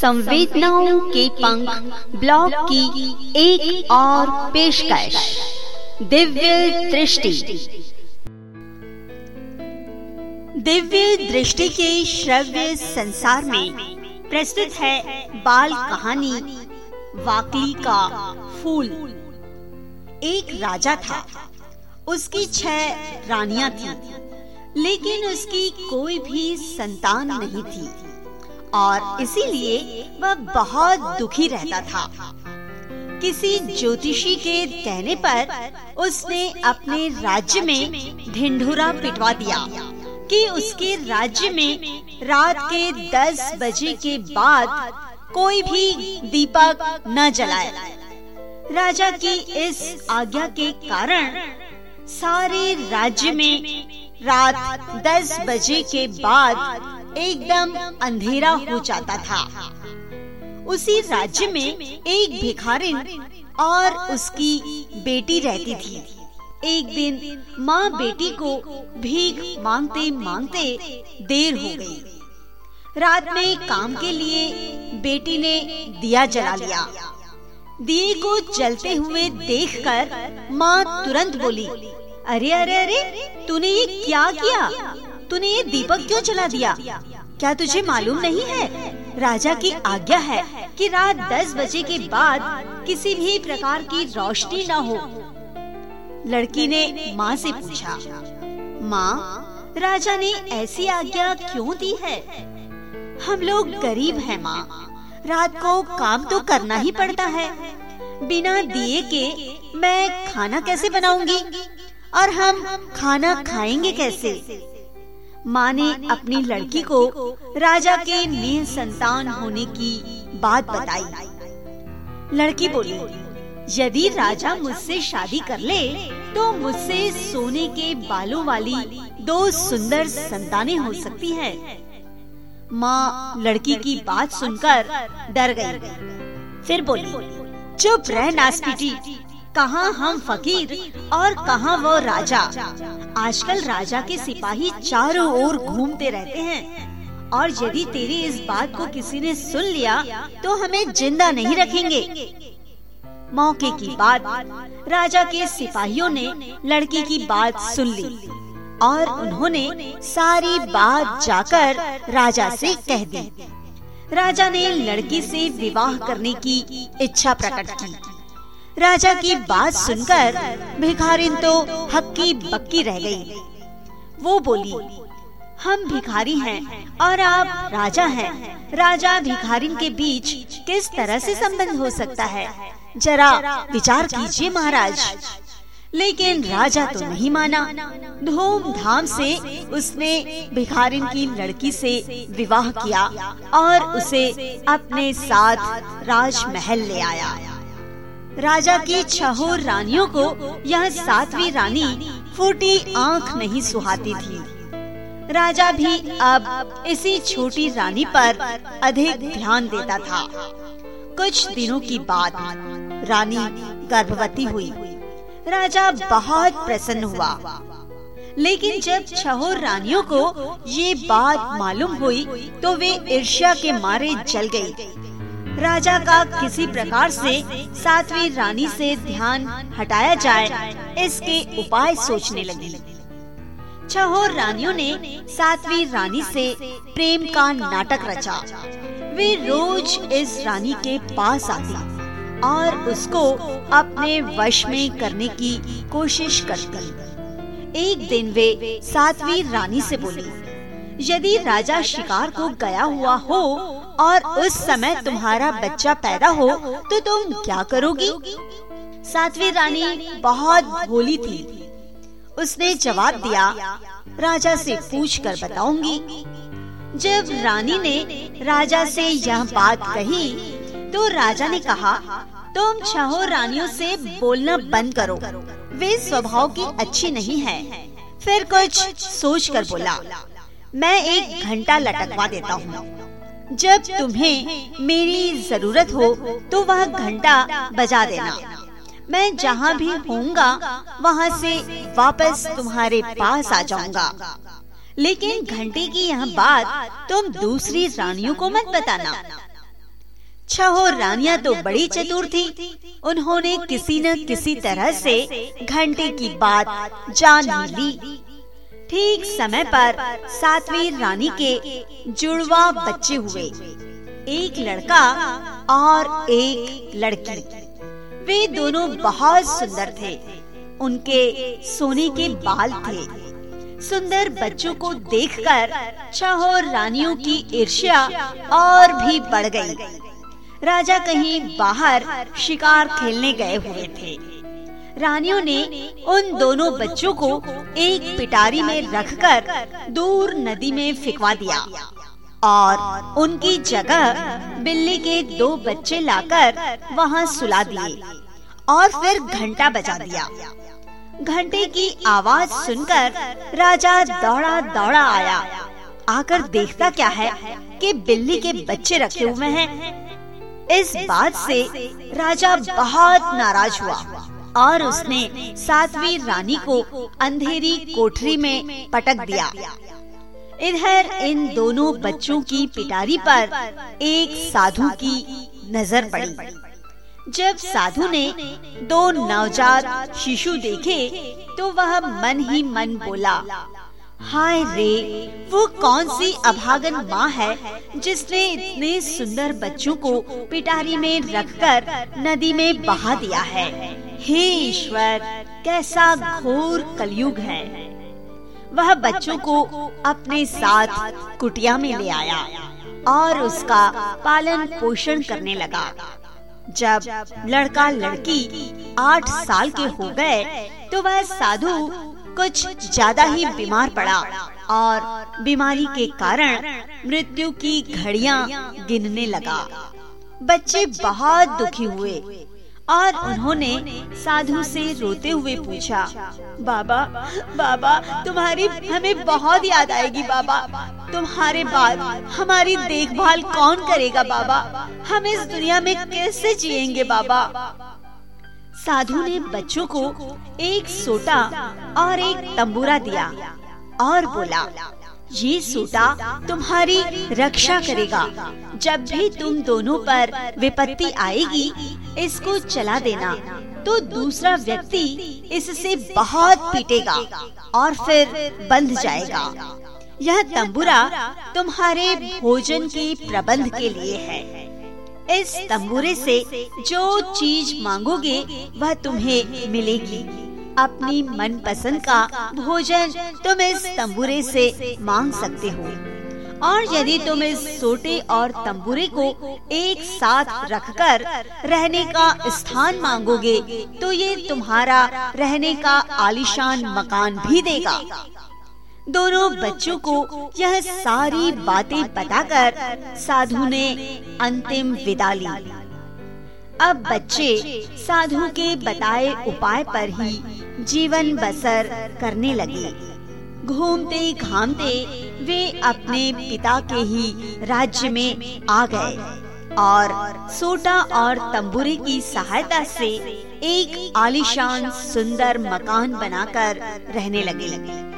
संवेदनाओं के पंख ब्लॉग की एक और पेशकश। दिव्य दृष्टि। दिव्य दृष्टि के श्रव्य संसार में प्रस्तुत है बाल कहानी वाकली का फूल। एक राजा था। उसकी छह रानियाँ थीं, लेकिन उसकी कोई भी संतान नहीं थी। और इसीलिए वह बहुत दुखी रहता था। किसी ज्योतिषी के कहने पर उसने अपने राज्य में ढिंढोरा पिटवा दिया कि उसके राज्य में रात के दस बजे के बाद कोई भी दीपक न जलाए। राजा की इस आज्ञा के कारण सारे राज्य में रात दस बजे के बाद एकदम अंधेरा हो जाता था। उसी राज्य में एक भिखारिन और उसकी बेटी रहती थी। एक दिन माँ बेटी को भीख मांगते मांगते देर हो गई। रात में काम के लिए बेटी ने दिया जला लिया। दिए को जलते हुए देखकर माँ तुरंत बोली, अरे अरे अरे, तूने ये क्या किया? तूने ये दीपक क्यों जला दिया? क्या तुझे मालूम नहीं है? राजा की आज्ञा है कि रात दस बजे के बाद किसी भी प्रकार की रोशनी न हो। लड़की ने माँ से पूछा माँ राजा ने ऐसी आज्ञा क्यों दी है? हम लोग गरीब हैं माँ। रात को काम तो करना ही पड़ता है। बिना दिए के मैं खाना कैसे बनाऊँगी? और हम खाना खाएँगे कैसे? माँ ने अपनी लड़की को राजा के निह संतान होने की बात बताई। लड़की बोली यदि राजा मुझसे शादी कर ले तो मुझसे सोने के बालों वाली दो सुंदर संतानें हो सकती हैं। माँ लड़की की बात सुनकर डर गई। फिर बोली चुप रह नास्पिटी कहाँ हम फकीर और कहाँ वो राजा। आजकल राजा के सिपाही चारों ओर घूमते रहते हैं। और यदि तेरी इस बात को किसी ने सुन लिया तो हमें ज़िंदा नहीं रखेंगे। मौके की बात। राजा के सिपाहियों ने लड़की की बात सुन ली और उन्होंने सारी बात जाकर राजा से कह दी। राजा ने लड़की से विवाह करने की इच्छा प्रकट की। राजा की बात सुनकर भिखारिन तो हक्की बक्की रह गई। वो बोली, हम भिखारी हैं और आप राजा हैं। राजा भिखारिन के बीच किस तरह से संबंध हो सकता है जरा विचार कीजिए महाराज लेकिन राजा तो नहीं माना धूमधाम से उसने भिखारिन की लड़की से विवाह किया और उसे अपने साथ राजमहल ले आया राजा की छहो रानियों को यह सातवीं रानी फूटी आँख नहीं सुहाती थी। राजा भी अब इसी छोटी रानी पर अधिक ध्यान देता था। कुछ दिनों की बात रानी गर्भवती हुई। राजा बहुत प्रसन्न हुआ। लेकिन जब छहो रानियों को ये बात मालूम हुई तो वे ईर्ष्या के मारे जल गई। राजा का किसी प्रकार से सातवीं रानी से ध्यान हटाया जाए, इसके उपाय सोचने लगी। छहो रानियों ने सातवीं रानी से प्रेम का नाटक रचा। वे रोज इस रानी के पास आती और उसको अपने वश में करने की कोशिश करती। एक दिन वे सातवीं रानी से बोली, यदि राजा शिकार को गया हुआ हो और उस समय तुम्हारा बच्चा पैदा हो तो तुम क्या करोगी? सातवीं रानी बहुत भोली थी। उसने जवाब दिया राजा से पूछ कर बताऊँगी। जब रानी ने राजा से यह बात कही तो राजा ने कहा तुम छहो रानियों से बोलना बंद करो। वे स्वभाव की अच्छी नहीं है। फिर कुछ सोच कर बोला मैं एक घंटा लटकवा देता हूँ। जब तुम्हें मेरी ज़रूरत हो तो वह घंटा बजा देना। मैं जहाँ भी होऊँगा, वहाँ से वापस तुम्हारे पास आ जाऊँगा। लेकिन घंटे की यह बात तुम दूसरी रानियों को मत बताना। छहो रानियाँ तो बड़ी चतुर थी। उन्होंने किसी न किसी तरह से घंटे की बात जान ली। ठीक समय पर सातवीं रानी के जुड़वा बच्चे हुए। एक लड़का और एक लड़की। वे दोनों बहुत सुंदर थे। उनके सोने के बाल थे। सुंदर बच्चों को देखकर छहो रानियों की ईर्ष्या और भी बढ़ गई। राजा कहीं बाहर शिकार खेलने गए हुए थे। रानियों ने उन दोनों बच्चों को एक पिटारी में रखकर दूर नदी में फिकवा दिया। और उनकी जगह बिल्ली के दो बच्चे लाकर वहाँ सुला दिए और फिर घंटा बजा दिया। घंटे की आवाज़ सुनकर राजा दौड़ा दौड़ा आया। आकर देखता क्या है कि बिल्ली के बच्चे रखे हुए हैं। इस बात से राजा बहुत नाराज़ हुआ। और उसने सातवीं रानी को अंधेरी कोठरी में पटक दिया। इधर इन दोनों बच्चों की पिटारी पर एक साधु की नज़र पड़ी। जब साधु ने दो नवजात शिशु देखे तो वह मन ही मन बोला हाय रे, वो कौन सी अभागन माँ है जिसने इतने सुंदर बच्चों को पिटारी में रखकर नदी में बहा दिया है? हे ईश्वर, कैसा घोर कलयुग है। वह बच्चों को अपने साथ कुटिया में ले आया और उसका पालन पोषण करने लगा। जब लड़का लड़की आठ साल के हो गए तो वह साधु कुछ ज़्यादा ही बीमार पड़ा और बीमारी के कारण मृत्यु की घड़ियाँ गिनने लगा। बच्चे बहुत दुखी हुए और उन्होंने साधु से रोते हुए पूछा, बाबा बाबा, तुम्हारी हमें बहुत याद आएगी, बाबा। तुम्हारे बाद हमारी देखभाल कौन करेगा, बाबा? हम इस दुनिया में कैसे जिएँगे, बाबा? साधु ने बच्चों को एक सोटा और एक तंबूरा दिया और बोला ये सोटा तुम्हारी रक्षा करेगा। जब भी तुम दोनों पर विपत्ति आएगी इसको चला देना। तो दूसरा व्यक्ति इससे बहुत पीटेगा और फिर बंध जाएगा। यह तंबूरा तुम्हारे भोजन के प्रबंध के लिए है। इस तंबूरे से जो चीज़ मांगोगे, वह तुम्हें मिलेगी। अपनी मनपसंद का भोजन तुम इस तंबूरे से मांग सकते हो। और यदि तुम इस सोटे और तंबूरे को एक साथ रखकर रहने का स्थान मांगोगे तो ये तुम्हारा रहने का आलिशान मकान भी देगा। दोनों बच्चों को यह सारी बातें बताकर साधु ने अंतिम विदा ली। अब बच्चे साधु के बताए उपाय पर ही जीवन बसर करने लगे। घूमते घामते वे अपने पिता के ही राज्य में आ गए और सोटा और तंबूरे की सहायता से एक आलिशान सुंदर मकान बनाकर रहने लगे। लगे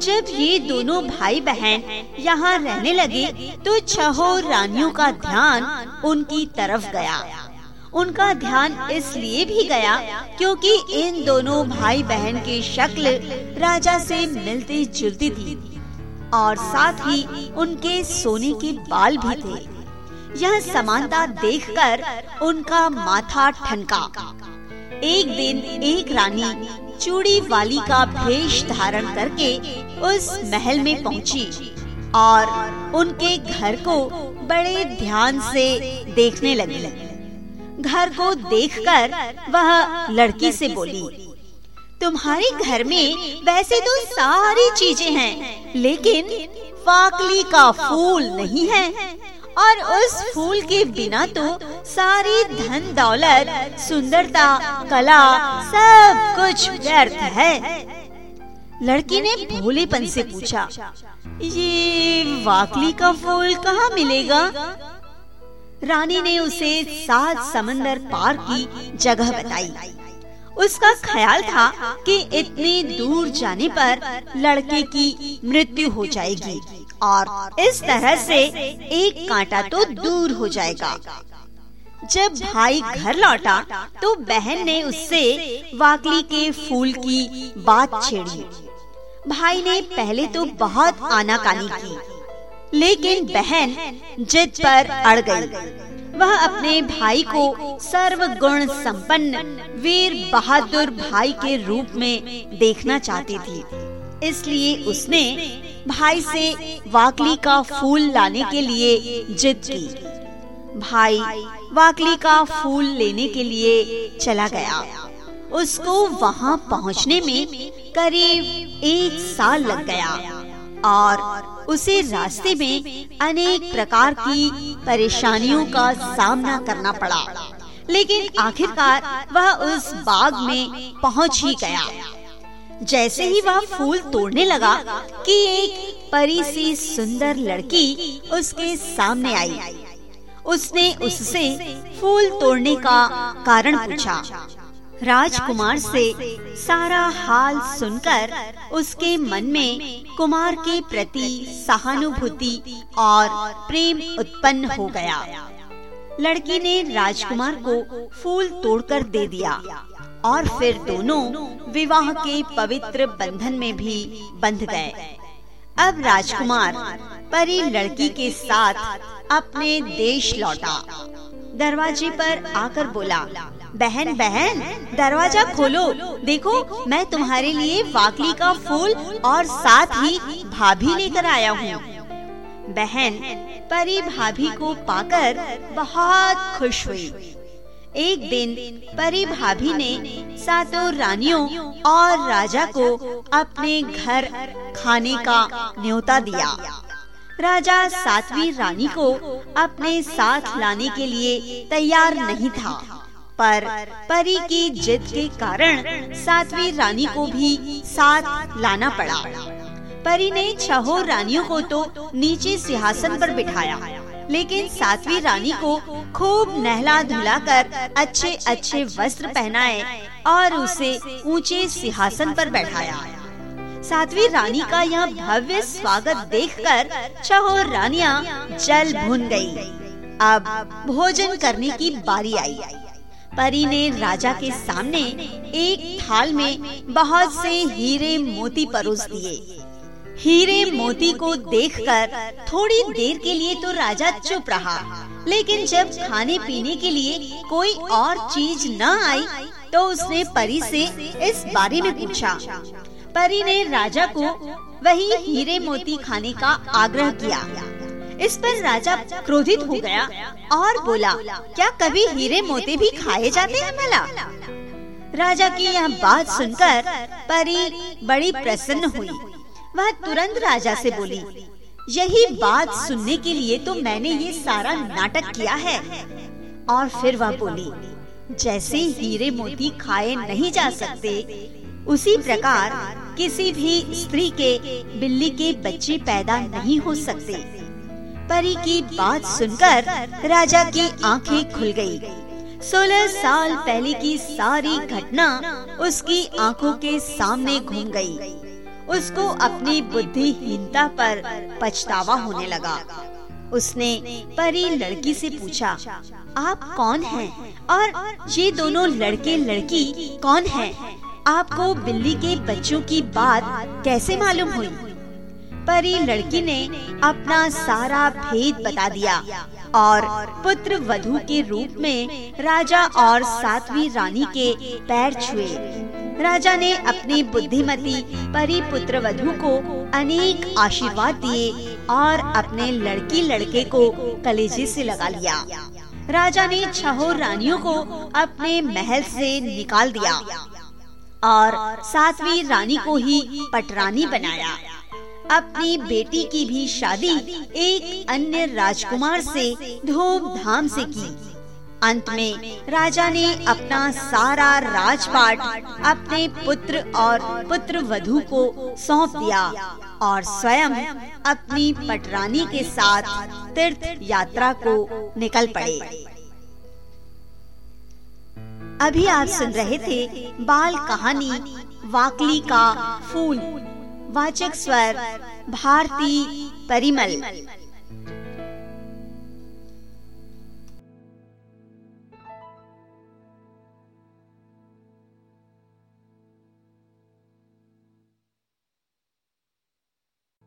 जब ये दोनों भाई बहन यहाँ रहने लगे तो छहो रानियों का ध्यान उनकी तरफ़ गया। उनका ध्यान इसलिए भी गया क्योंकि इन दोनों भाई बहन की शक्ल राजा से मिलती जुलती थी और साथ ही उनके सोने के बाल भी थे। यह समानता देखकर उनका माथा ठनका। एक दिन एक रानी चूड़ी वाली का भेष धारण करके उस महल में पहुँची और उनके घर को बड़े ध्यान से देखने लगी। घर को देखकर वह लड़की से बोली, तुम्हारे घर में वैसे तो सारी चीज़ें हैं, लेकिन फाकली का फूल नहीं है और उस फूल के बिना तो सारी धन, दौलत, सुंदरता, कला, सब कुछ व्यर्थ है। लड़की ने भोलेपन से पूछा, ये वाकली का फूल कहाँ मिलेगा? रानी ने उसे सात समंदर पार की जगह बताई। उसका ख्याल था कि इतनी दूर जाने पर लड़के की मृत्यु हो जाएगी और इस तरह से एक कांटा तो दूर हो जाएगा। जब भाई घर लौटा तो बहन ने उससे वाकली के फूल की बात छेड़ी। भाई ने पहले तो बहुत आनाकानी की, लेकिन बहन जिद पर अड़ गई। वह अपने भाई को सर्वगुण संपन्न वीर बहादुर भाई के रूप में देखना चाहती थी। इसलिए उसने भाई से वाकली का फूल लाने के लिए जिद की। भाई वाकली का फूल लेने के लिए चला गया। उसको वहाँ पहुँचने में करीब एक साल लग गया और उसे रास्ते में अनेक प्रकार की परेशानियों का सामना करना पड़ा। लेकिन आखिरकार वह उस बाग में पहुँच ही गया। जैसे ही वह फूल तोड़ने लगा कि एक परी सी सुंदर लड़की उसके सामने आई। उसने उससे फूल तोड़ने का कारण पूछा। राजकुमार से सारा हाल सुनकर उसके मन में कुमार के प्रति सहानुभूति और प्रेम उत्पन्न हो गया। लड़की ने राजकुमार को फूल तोड़कर दे दिया। और फिर दोनों विवाह के पवित्र बंधन में भी बंध गए। अब राजकुमार, परी लड़की के साथ अपने देश लौटा। दरवाजे पर आकर बोला, बहन बहन, दरवाज़ा खोलो। देखो, मैं तुम्हारे लिए वाकली का फूल और साथ ही भाभी लेकर आया हूँ। बहन, परी भाभी को पाकर बहुत खुश हुई। एक दिन परी भाभी ने सातों रानियों और राजा को अपने घर खाने का न्योता दिया। राजा सातवीं रानी को अपने साथ लाने के लिए तैयार नहीं था, पर परी की जिद के कारण सातवीं रानी को भी साथ लाना पड़ा। परी ने छहो रानियों को तो नीचे सिंहासन पर बिठाया। लेकिन सातवीं रानी को खूब नहला धुला कर अच्छे अच्छे वस्त्र पहनाए और उसे ऊँचे सिंहासन पर बैठाया। सातवीं रानी का यह भव्य स्वागत देखकर छहो रानियाँ जल भुन गई। अब भोजन करने की बारी आई। परी ने राजा के सामने एक थाल में बहुत से हीरे मोती परोस दिए। हीरे मोती को देखकर थोड़ी देर के लिए तो राजा चुप रहा। लेकिन जब खाने पीने के लिए कोई और चीज़ न आई तो उसने परी से इस बारे में पूछा। परी ने राजा को वही हीरे मोती खाने का आग्रह किया। इस पर राजा क्रोधित हो गया और बोला, क्या कभी हीरे मोती भी खाए जाते हैं भला? राजा की यह बात सुनकर परी बड़ी प्रसन्न हुई। वह तुरंत राजा से बोली, यही बात सुनने के लिए तो मैंने ये सारा नाटक किया है और फिर वह बोली, जैसे हीरे मोती खाए नहीं जा सकते, उसी प्रकार किसी भी स्त्री के, बिल्ली के बच्चे पैदा नहीं हो सकते परी की बात सुनकर राजा की आँखें खुल गई। सोलह साल पहले की सारी घटना उसकी आँखों के सामने घूम गई। उसको अपनी बुद्धिहीनता पर पछतावा होने लगा। उसने परी लड़की से पूछा, आप कौन हैं? और ये दोनों लड़के लड़की कौन हैं? आपको बिल्ली के बच्चों की बात कैसे मालूम हुई? परी लड़की ने अपना सारा भेद बता दिया और पुत्र वधु के रूप में राजा और सातवीं रानी के पैर छुए। राजा ने अपनी बुद्धिमती परी पुत्र वधु को अनेक आशीर्वाद दिए और अपने लड़की लड़के को कलेजे से लगा लिया। राजा ने छहो रानियों को अपने महल से निकाल दिया और सातवीं रानी को ही पटरानी बनाया। अपनी बेटी की भी शादी एक अन्य राजकुमार से धूमधाम से की। अंत में राजा ने अपना सारा राजपाट अपने पुत्र और पुत्र वधु को सौंप दिया और स्वयं अपनी पटरानी के साथ तीर्थ यात्रा को निकल पड़े। अभी आप सुन रहे थे बाल कहानी, वाकली का फूल, वाचक स्वर, भारती परिमल।